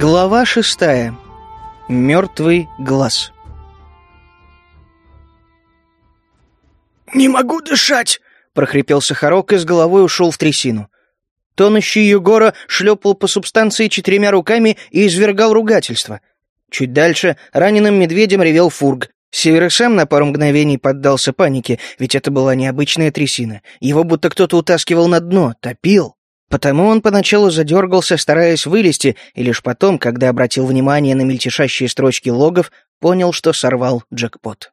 Глава шестая. Мертвый глаз. «Не могу дышать!» — прохрипел Сахарок и с головой ушел в трясину. Тонущий Егора шлепал по субстанции четырьмя руками и извергал ругательство. Чуть дальше раненым медведем ревел фург. Север и сам на пару мгновений поддался панике, ведь это была необычная трясина. Его будто кто-то утаскивал на дно, топил. Потому он поначалу задергался, стараясь вылезти, и лишь потом, когда обратил внимание на мельтешащие строчки логов, понял, что сорвал джекпот.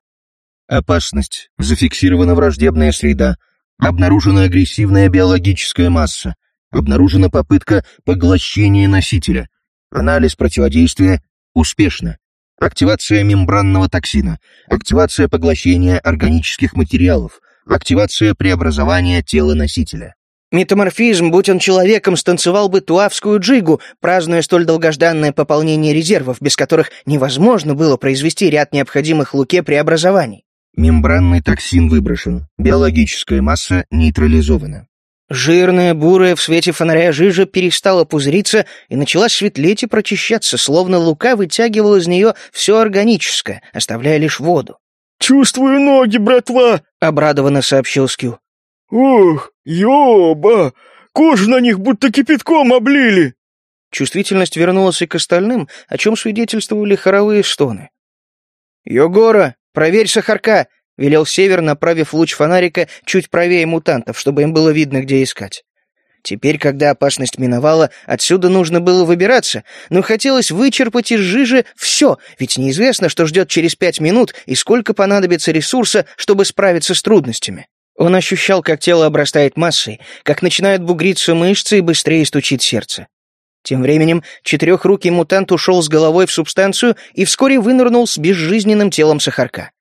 Опасность. Зафиксирована враждебная среда. Обнаружена агрессивная биологическая масса. Обнаружена попытка поглощения носителя. Анализ противодействия успешно. Активация мембранного токсина. Активация поглощения органических материалов. Активация преобразования тела носителя. Метаморфизм, будь он человеком, станцевал бы туавскую джигу, празднуя столь долгожданное пополнение резервов, без которых невозможно было произвести ряд необходимых Луке преобразований. Мембранный токсин выброшен. Биологическая масса нейтрализована. Жирная, бурая в свете фонаря жижа перестала пузыриться и начала светлеть и прочищаться, словно Лука вытягивал из нее все органическое, оставляя лишь воду. «Чувствую ноги, братва!» — обрадованно сообщил Скю. «Ох, ёба! Кожу на них будто кипятком облили!» Чувствительность вернулась и к остальным, о чем свидетельствовали хоровые стоны. «Йогора, проверь сахарка!» — велел Север, направив луч фонарика чуть правее мутантов, чтобы им было видно, где искать. Теперь, когда опасность миновала, отсюда нужно было выбираться, но хотелось вычерпать из жижи все, ведь неизвестно, что ждет через пять минут и сколько понадобится ресурса, чтобы справиться с трудностями. Он ощущал, как тело обрастает массой, как начинают бугриться мышцы и быстрее стучит сердце. Тем временем четырехрукий мутант ушел с головой в субстанцию и вскоре вынырнул с безжизненным телом Сахарка.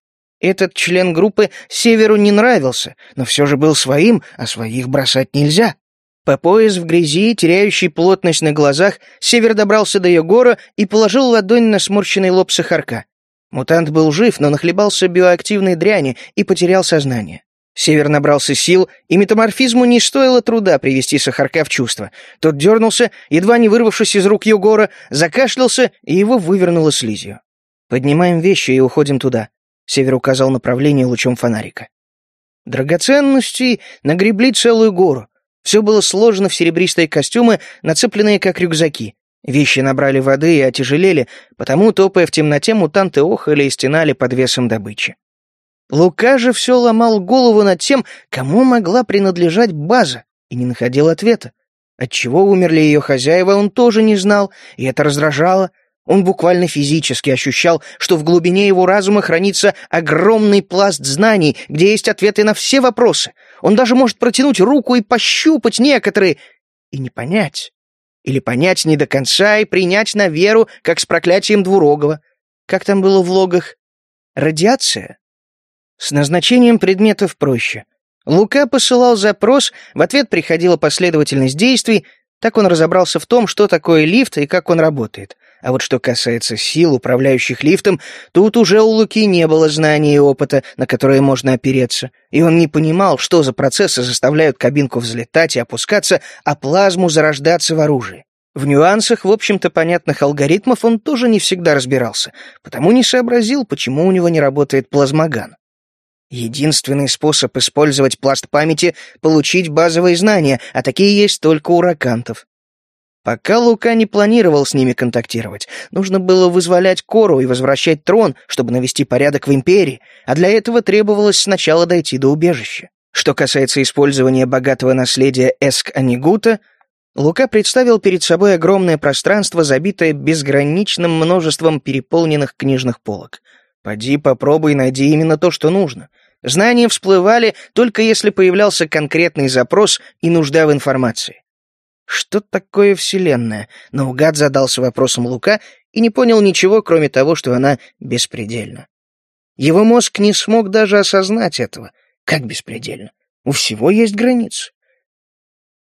Этот член группы Северу не нравился, но все же был своим, а своих бросать нельзя. По пояс в грязи, теряющий плотность на глазах, Север добрался до Егора и положил ладонь на сморщенный лоб Сахарка. Мутант был жив, но нахлебался биоактивной дряни и потерял сознание. Север набрался сил, и метаморфизму не стоило труда привести Сахарка в чувство. Тот дернулся, едва не вырвавшись из рук Югора, закашлялся, и его вывернуло слизью. «Поднимаем вещи и уходим туда», — Север указал направление лучом фонарика. Драгоценностей нагребли целую гору. Все было сложено в серебристые костюмы, нацепленные как рюкзаки. Вещи набрали воды и отяжелели, потому, топая в темноте, мутанты охали и стенали под весом добычи. Лука же все ломал голову над тем, кому могла принадлежать база, и не находил ответа. Отчего умерли ее хозяева, он тоже не знал, и это раздражало. Он буквально физически ощущал, что в глубине его разума хранится огромный пласт знаний, где есть ответы на все вопросы. Он даже может протянуть руку и пощупать некоторые, и не понять. Или понять не до конца и принять на веру, как с проклятием Двурогова. Как там было в логах? Радиация? С назначением предметов проще. Лука посылал запрос, в ответ приходила последовательность действий, так он разобрался в том, что такое лифт и как он работает. А вот что касается сил, управляющих лифтом, тут уже у Луки не было знаний и опыта, на которые можно опереться, и он не понимал, что за процессы заставляют кабинку взлетать и опускаться, а плазму зарождаться в оружии. В нюансах, в общем-то, понятных алгоритмов он тоже не всегда разбирался, потому не сообразил, почему у него не работает плазмоган. Единственный способ использовать пласт памяти — получить базовые знания, а такие есть только у ракантов. Пока Лука не планировал с ними контактировать, нужно было вызволять Кору и возвращать трон, чтобы навести порядок в Империи, а для этого требовалось сначала дойти до убежища. Что касается использования богатого наследия Эск-Анигута, Лука представил перед собой огромное пространство, забитое безграничным множеством переполненных книжных полок. Поди попробуй найди именно то, что нужно. Знания всплывали только если появлялся конкретный запрос и нужда в информации. Что такое Вселенная? Наугад задался вопросом Лука и не понял ничего, кроме того, что она беспредельна. Его мозг не смог даже осознать этого. Как беспредельно? У всего есть границы.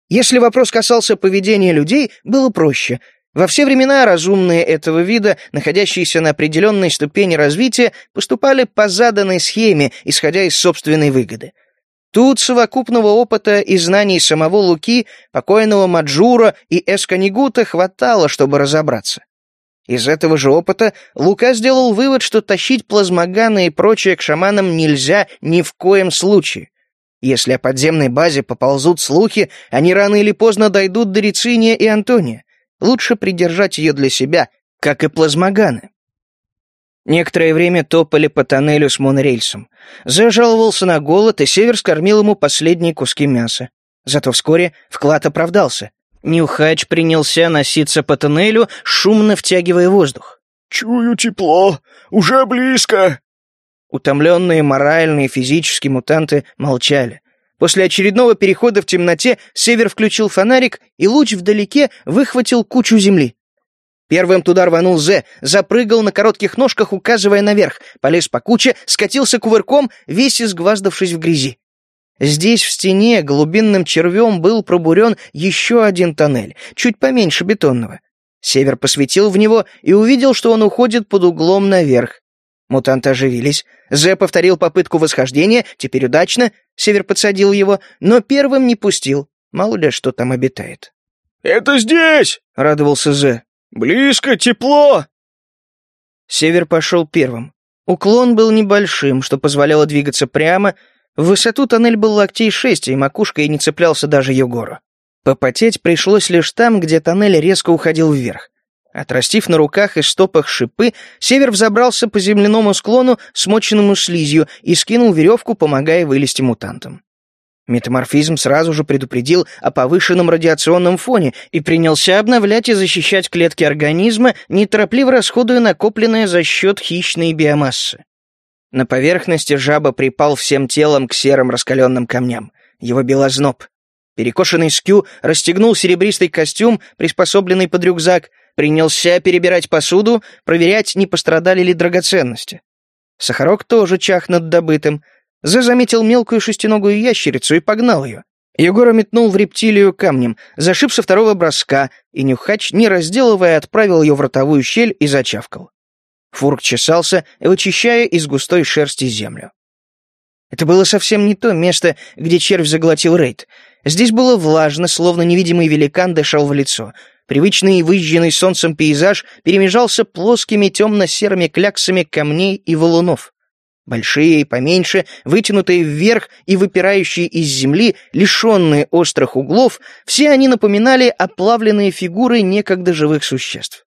Если вопрос касался поведения людей, было проще — во все времена разумные этого вида, находящиеся на определенной ступени развития, поступали по заданной схеме, исходя из собственной выгоды. Тут совокупного опыта и знаний самого Луки, покойного Маджура и Эсканигута хватало, чтобы разобраться. Из этого же опыта Лука сделал вывод, что тащить плазмоганы и прочее к шаманам нельзя ни в коем случае. Если о подземной базе поползут слухи, они рано или поздно дойдут до Рициния и Антония. Лучше придержать ее для себя, как и плазмоганы. Некоторое время топали по тоннелю с монорельсом. Зажаловался на голод, и Север скормил ему последние куски мяса. Зато вскоре вклад оправдался. Нюхач принялся носиться по тоннелю, шумно втягивая воздух. «Чую тепло! Уже близко!» Утомленные морально и физически мутанты молчали. После очередного перехода в темноте Север включил фонарик, и луч вдалеке выхватил кучу земли. Первым туда рванул Зе, запрыгал на коротких ножках, указывая наверх, полез по куче, скатился кувырком, весь изгваздавшись в грязи. Здесь, в стене, глубинным червем был пробурен еще один тоннель, чуть поменьше бетонного. Север посветил в него и увидел, что он уходит под углом наверх. Мутанты оживились. Зе повторил попытку восхождения, теперь удачно. Север подсадил его, но первым не пустил. Мало ли, что там обитает. «Это здесь!» — радовался Зе. «Близко, тепло!» Север пошел первым. Уклон был небольшим, что позволяло двигаться прямо. В высоту тоннель был локтей шесть, и макушкой не цеплялся даже Егору. Попотеть пришлось лишь там, где тоннель резко уходил вверх. Отрастив на руках и стопах шипы, Север взобрался по земляному склону, смоченному слизью, и скинул веревку, помогая вылезти мутантам. Метаморфизм сразу же предупредил о повышенном радиационном фоне и принялся обновлять и защищать клетки организма, неторопливо расходуя накопленное за счет хищной биомассы. На поверхности жаба припал всем телом к серым раскаленным камням. Его бил озноб. Перекошенный скю расстегнул серебристый костюм, приспособленный под рюкзак, принялся перебирать посуду, проверять, не пострадали ли драгоценности. Сахарок тоже чах над добытым, Зе заметил мелкую шестиногую ящерицу и погнал ее. Егора метнул в рептилию камнем, зашиб со второго броска, и Нюхач, не разделывая, отправил ее в ротовую щель и зачавкал. Фурк чесался, вычищая из густой шерсти землю. Это было совсем не то место, где червь заглотил рейд. Здесь было влажно, словно невидимый великан дышал в лицо. Привычный выжженный солнцем пейзаж перемежался плоскими темно-серыми кляксами камней и валунов. Большие и поменьше, вытянутые вверх и выпирающие из земли, лишенные острых углов, все они напоминали оплавленные фигуры некогда живых существ.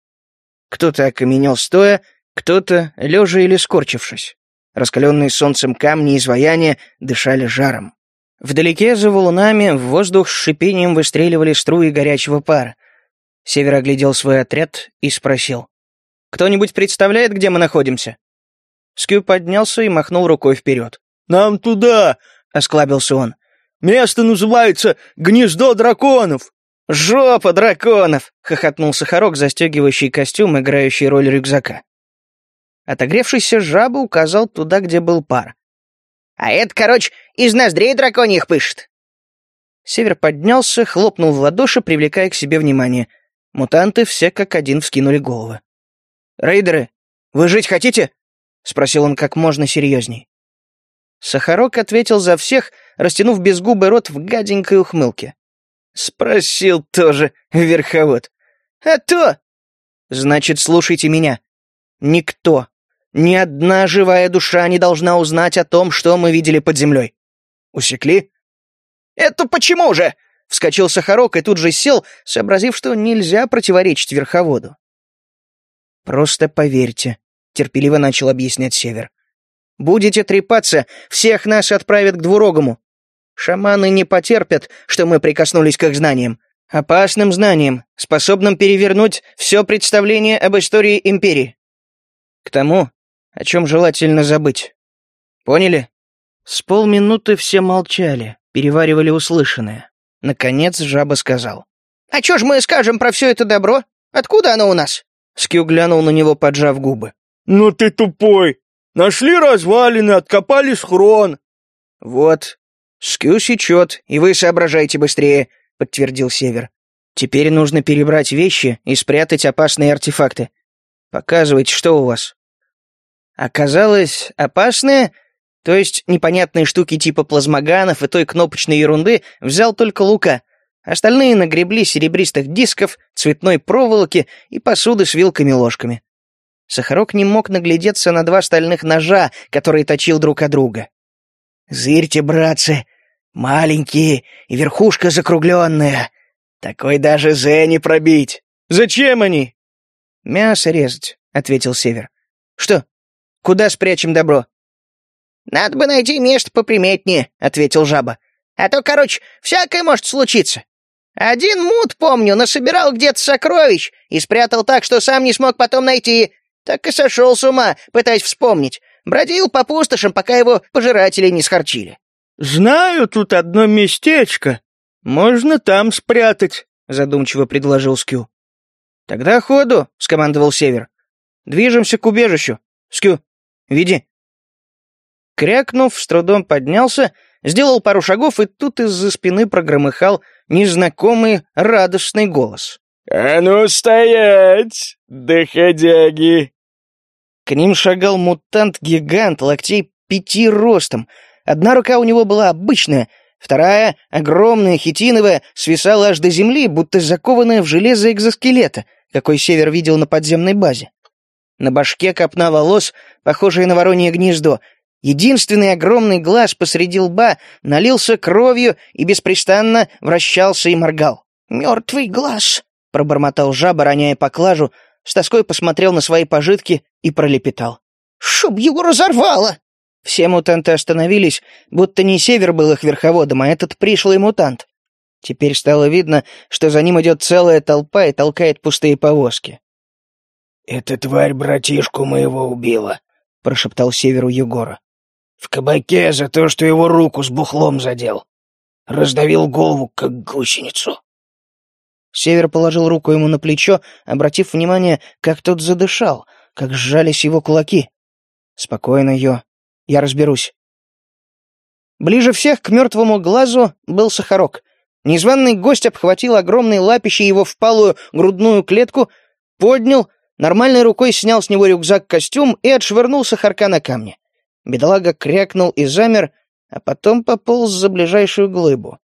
Кто-то окаменел стоя, кто-то лежа или скорчившись. Раскаленные солнцем камни и изваяния дышали жаром. Вдалеке, за валунами, в воздух с шипением выстреливали струи горячего пара. Север оглядел свой отряд и спросил. «Кто-нибудь представляет, где мы находимся?» Скью поднялся и махнул рукой вперед. «Нам туда!» — осклабился он. «Место называется «Гнездо драконов». «Жопа драконов!» — хохотнул Сахарок, застегивающий костюм, играющий роль рюкзака. Отогревшийся жаба указал туда, где был пар. «А это, короче, из ноздрей драконьих пышет!» Север поднялся, хлопнул в ладоши, привлекая к себе внимание. Мутанты все как один вскинули головы. «Рейдеры, вы жить хотите?» — спросил он как можно серьезней. Сахарок ответил за всех, растянув безгубый рот в гаденькой ухмылке. Спросил тоже верховод. «А то!» «Значит, слушайте меня. Никто, ни одна живая душа не должна узнать о том, что мы видели под землей. Усекли?» «Это почему же?» — вскочил Сахарок и тут же сел, сообразив, что нельзя противоречить верховоду. «Просто поверьте, терпеливо начал объяснять Север. «Будете трепаться, всех нас отправят к двурогому. Шаманы не потерпят, что мы прикоснулись к их знаниям. Опасным знаниям, способным перевернуть все представление об истории Империи. К тому, о чем желательно забыть. Поняли?» С полминуты все молчали, переваривали услышанное. Наконец жаба сказал. «А чё ж мы скажем про все это добро? Откуда оно у нас?» Скью глянул на него, поджав губы. «Ну ты тупой! Нашли развалины, откопали схрон!» «Вот, скю сечет, и вы соображайте быстрее», — подтвердил Север. «Теперь нужно перебрать вещи и спрятать опасные артефакты. Показывайте, что у вас». Оказалось, опасные, то есть непонятные штуки типа плазмоганов и той кнопочной ерунды, взял только Лука, Остальные нагребли серебристых дисков, цветной проволоки и посуды с вилками-ложками. Сахарок не мог наглядеться на два стальных ножа, которые точил друг от друга. «Зырьте, братцы, маленькие и верхушка закругленная. Такой даже Зе не пробить. Зачем они?» «Мясо резать», — ответил Север. «Что? Куда спрячем добро?» «Надо бы найти место поприметнее», — ответил жаба. «А то, короче, всякое может случиться. Один мут, помню, насобирал где-то сокровищ и спрятал так, что сам не смог потом найти. Так и сошел с ума, пытаясь вспомнить. Бродил по пустошам, пока его пожиратели не схорчили». «Знаю тут одно местечко. Можно там спрятать», — задумчиво предложил Скю. «Тогда ходу», — скомандовал Север. «Движемся к убежищу. Скю, веди». Крякнув, с трудом поднялся, сделал пару шагов, и тут из-за спины прогромыхал незнакомый радостный голос. «А ну стоять, доходяги!» К ним шагал мутант-гигант, локтей пяти ростом. Одна рука у него была обычная, вторая, огромная, хитиновая, свисала аж до земли, будто закованная в железо экзоскелета, какой Север видел на подземной базе. На башке копна волос, похожая на воронье гнездо. Единственный огромный глаз посреди лба налился кровью и беспрестанно вращался и моргал. «Мертвый глаз», — пробормотал жаба, роняя поклажу, с тоской посмотрел на свои пожитки и пролепетал. «Чтоб его разорвало!» Все мутанты остановились, будто не Север был их верховодом, а этот пришлый мутант. Теперь стало видно, что за ним идет целая толпа и толкает пустые повозки. «Эта тварь братишку моего убила», — прошептал Северу Егора. «В кабаке за то, что его руку с бухлом задел. Раздавил голову, как гусеницу». Север положил руку ему на плечо, обратив внимание, как тот задышал, как сжались его кулаки. «Спокойно, Йо. Я разберусь». Ближе всех к мертвому глазу был Сахарок. Незваный гость обхватил огромной лапищей его впалую грудную клетку, поднял, нормальной рукой снял с него рюкзак-костюм и отшвырнул Сахарка на камни. Бедолага крякнул и замер, а потом пополз за ближайшую глыбу.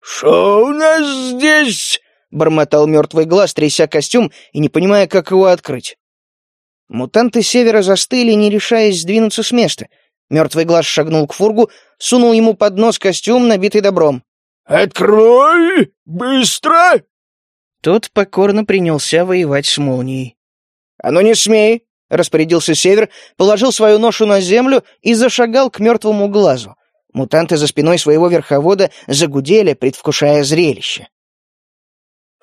«Что у нас здесь?» — бормотал мертвый глаз, тряся костюм и не понимая, как его открыть. Мутанты севера застыли, не решаясь сдвинуться с места. Мертвый глаз шагнул к фургу, сунул ему под нос костюм, набитый добром. «Открой! Быстро!» Тот покорно принялся воевать с молнией. «А ну не смей!» — распорядился Север, положил свою ношу на землю и зашагал к мертвому глазу. Мутанты за спиной своего верховода загудели, предвкушая зрелище.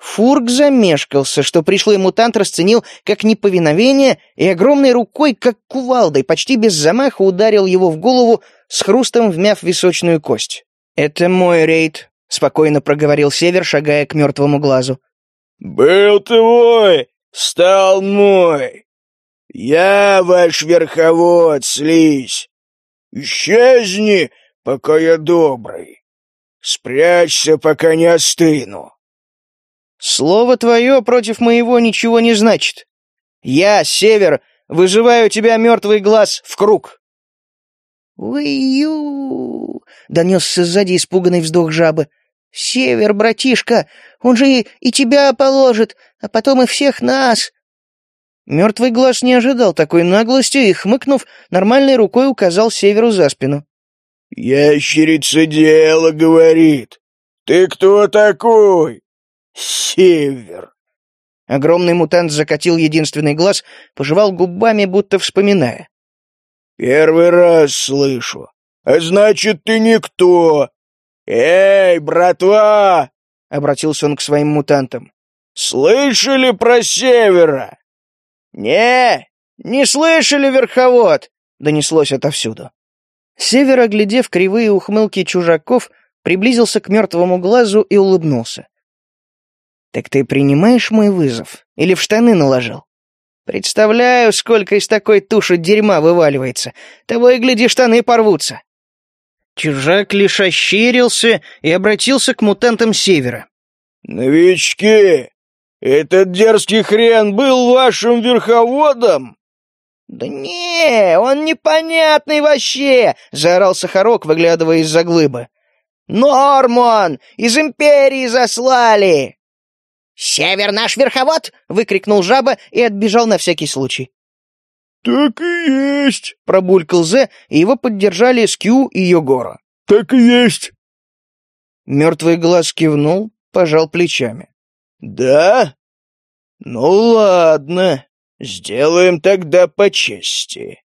Фурк замешкался, что пришлый мутант расценил как неповиновение и огромной рукой, как кувалдой, почти без замаха ударил его в голову, с хрустом вмяв височную кость. «Это мой рейд», — спокойно проговорил Север, шагая к мертвому глазу. «Был твой, стал мой. Я ваш верховод, слизь. Исчезни, пока я добрый. Спрячься, пока не остыну. Слово твое против моего ничего не значит. Я, Север, выживаю тебя, мертвый глаз, в круг. «Уй-ю!» — донесся сзади испуганный вздох жабы. «Север, братишка, он же и, и тебя положит, а потом и всех нас!» Мертвый глаз не ожидал такой наглости и, хмыкнув, нормальной рукой указал Северу за спину. «Ящерица дело говорит. Ты кто такой? Север!» Огромный мутант закатил единственный глаз, пожевал губами, будто вспоминая. «Первый раз слышу. А значит, ты никто. Эй, братва!» — обратился он к своим мутантам. «Слышали про Севера?» «Не, не слышали, верховод!» — донеслось отовсюду. Север, оглядев кривые ухмылки чужаков, приблизился к мертвому глазу и улыбнулся. «Так ты принимаешь мой вызов? Или в штаны наложил? Представляю, сколько из такой туши дерьма вываливается. Того и гляди, штаны порвутся». Чужак лишь ощерился и обратился к мутантам Севера. «Новички, этот дерзкий хрен был вашим верховодом?» «Да не, он непонятный вообще!» — заорал Сахарок, выглядывая из-за глыбы. Норман! Из Империи заслали!» «Север наш верховод!» — выкрикнул жаба и отбежал на всякий случай. «Так и есть!» — пробулькал Зе, и его поддержали Скью и Йогора. «Так и есть!» Мертвый глаз кивнул, пожал плечами. «Да? Ну ладно, сделаем тогда по чести».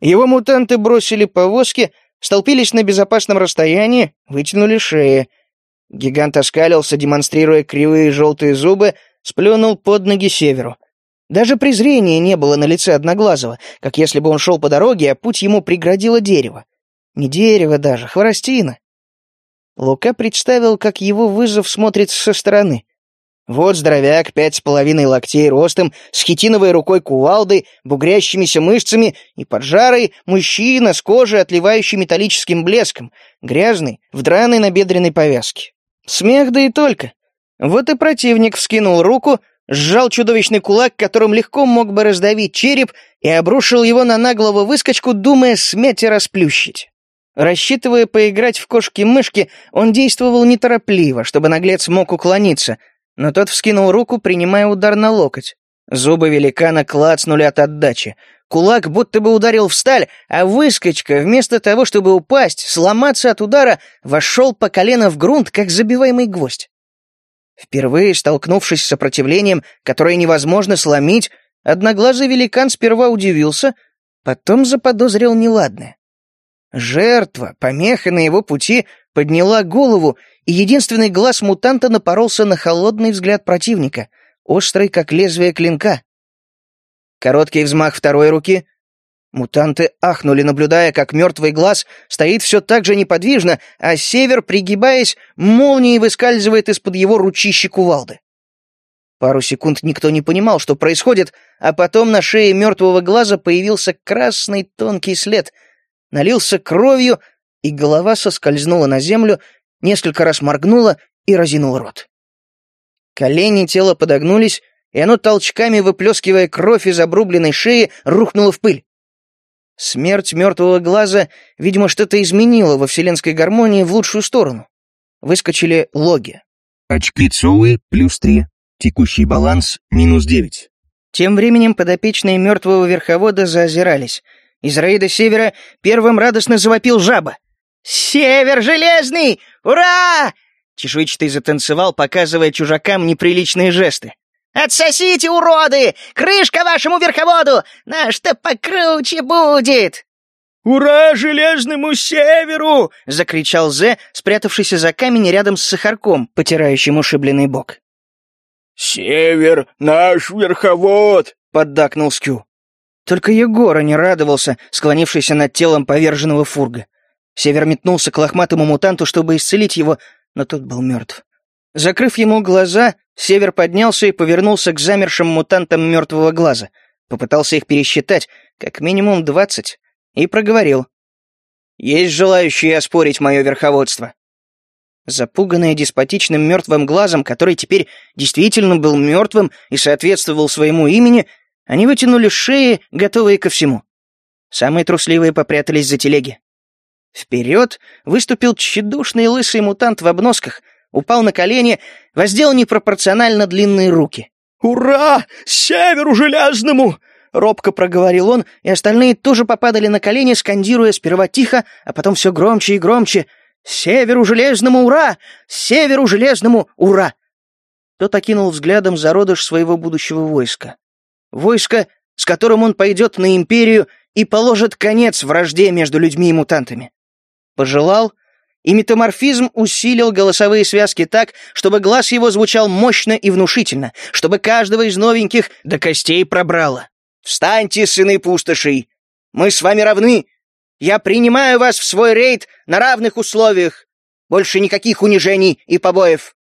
Его мутанты бросили повозки, столпились на безопасном расстоянии, вытянули шеи. Гигант оскалился, демонстрируя кривые желтые зубы, сплюнул под ноги северу. Даже презрения не было на лице Одноглазого, как если бы он шел по дороге, а путь ему преградило дерево. Не дерево даже, хворостина. Лука представил, как его вызов смотрится со стороны. Вот здоровяк, пять с половиной локтей ростом, с хитиновой рукой кувалдой, бугрящимися мышцами и поджарый мужчина с кожей, отливающей металлическим блеском, грязный, в драной набедренной повязке. Смех да и только. Вот и противник вскинул руку, сжал чудовищный кулак, которым легко мог бы раздавить череп, и обрушил его на наглого выскочку, думая смять и расплющить. Рассчитывая поиграть в кошки-мышки, он действовал неторопливо, чтобы наглец мог уклониться, но тот вскинул руку, принимая удар на локоть. Зубы великана клацнули от отдачи. Кулак будто бы ударил в сталь, а выскочка, вместо того, чтобы упасть, сломаться от удара, вошел по колено в грунт, как забиваемый гвоздь. Впервые столкнувшись с сопротивлением, которое невозможно сломить, одноглазый великан сперва удивился, потом заподозрил неладное. Жертва, помеха на его пути, подняла голову, и единственный глаз мутанта напоролся на холодный взгляд противника, острый, как лезвие клинка. Короткий взмах второй руки. Мутанты ахнули, наблюдая, как мертвый глаз стоит все так же неподвижно, а север, пригибаясь, молнией выскальзывает из-под его ручищи кувалды. Пару секунд никто не понимал, что происходит, а потом на шее мертвого глаза появился красный тонкий след — налился кровью, и голова соскользнула на землю, несколько раз моргнула и разинула рот. Колени тела подогнулись, и оно толчками, выплескивая кровь из обрубленной шеи, рухнуло в пыль. Смерть мертвого глаза, видимо, что-то изменила во вселенской гармонии в лучшую сторону. Выскочили логи. Очки Цоуи плюс три. Текущий баланс минус девять. Тем временем подопечные мертвого верховода заозирались — из рейда севера первым радостно завопил жаба. «Север железный! Ура!» Чешуйчатый затанцевал, показывая чужакам неприличные жесты. «Отсосите, уроды! Крышка вашему верховоду! Наш-то покруче будет!» «Ура железному северу!» — закричал Зе, спрятавшийся за камень рядом с Сахарком, потирающим ушибленный бок. «Север — наш верховод!» — поддакнул Скю. Только Егора не радовался, склонившийся над телом поверженного фурга. Север метнулся к лохматому мутанту, чтобы исцелить его, но тот был мертв. Закрыв ему глаза, Север поднялся и повернулся к замершим мутантам мертвого глаза. Попытался их пересчитать, как минимум двадцать, и проговорил. «Есть желающие оспорить мое верховодство?» Запуганные деспотичным мертвым глазом, который теперь действительно был мертвым и соответствовал своему имени, они вытянули шеи, готовые ко всему. Самые трусливые попрятались за телеги. Вперед выступил тщедушный лысый мутант в обносках, упал на колени, воздел непропорционально длинные руки. «Ура! Северу железному!» Робко проговорил он, и остальные тоже попадали на колени, скандируя сперва тихо, а потом все громче и громче. «Северу железному ура! Северу железному ура!» Тот окинул взглядом зародыш своего будущего войска. Войско, с которым он пойдет на империю и положит конец вражде между людьми и мутантами. Пожелал, и метаморфизм усилил голосовые связки так, чтобы глаз его звучал мощно и внушительно, чтобы каждого из новеньких до костей пробрало. «Встаньте, сыны пустошей! Мы с вами равны! Я принимаю вас в свой рейд на равных условиях! Больше никаких унижений и побоев!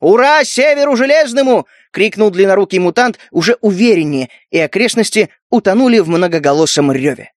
Ура Северу Железному! крикнул длиннорукий мутант уже увереннее, и окрестности утонули в многоголосом реве.